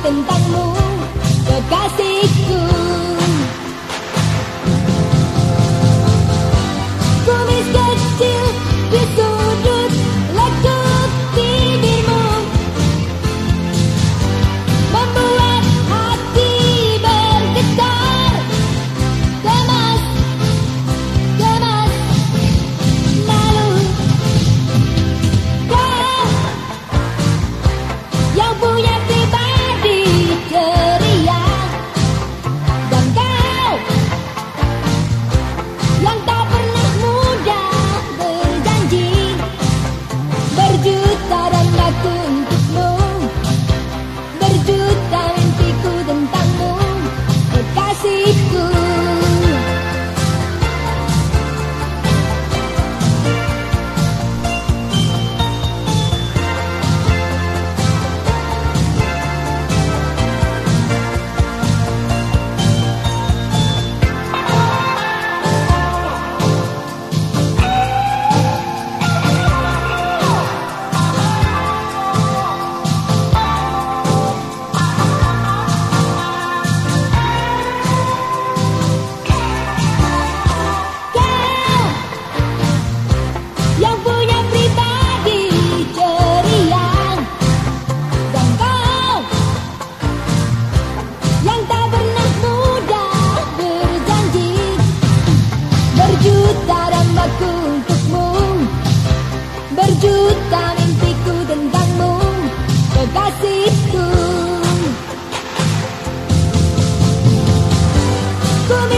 等待我。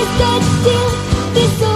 is dead still. This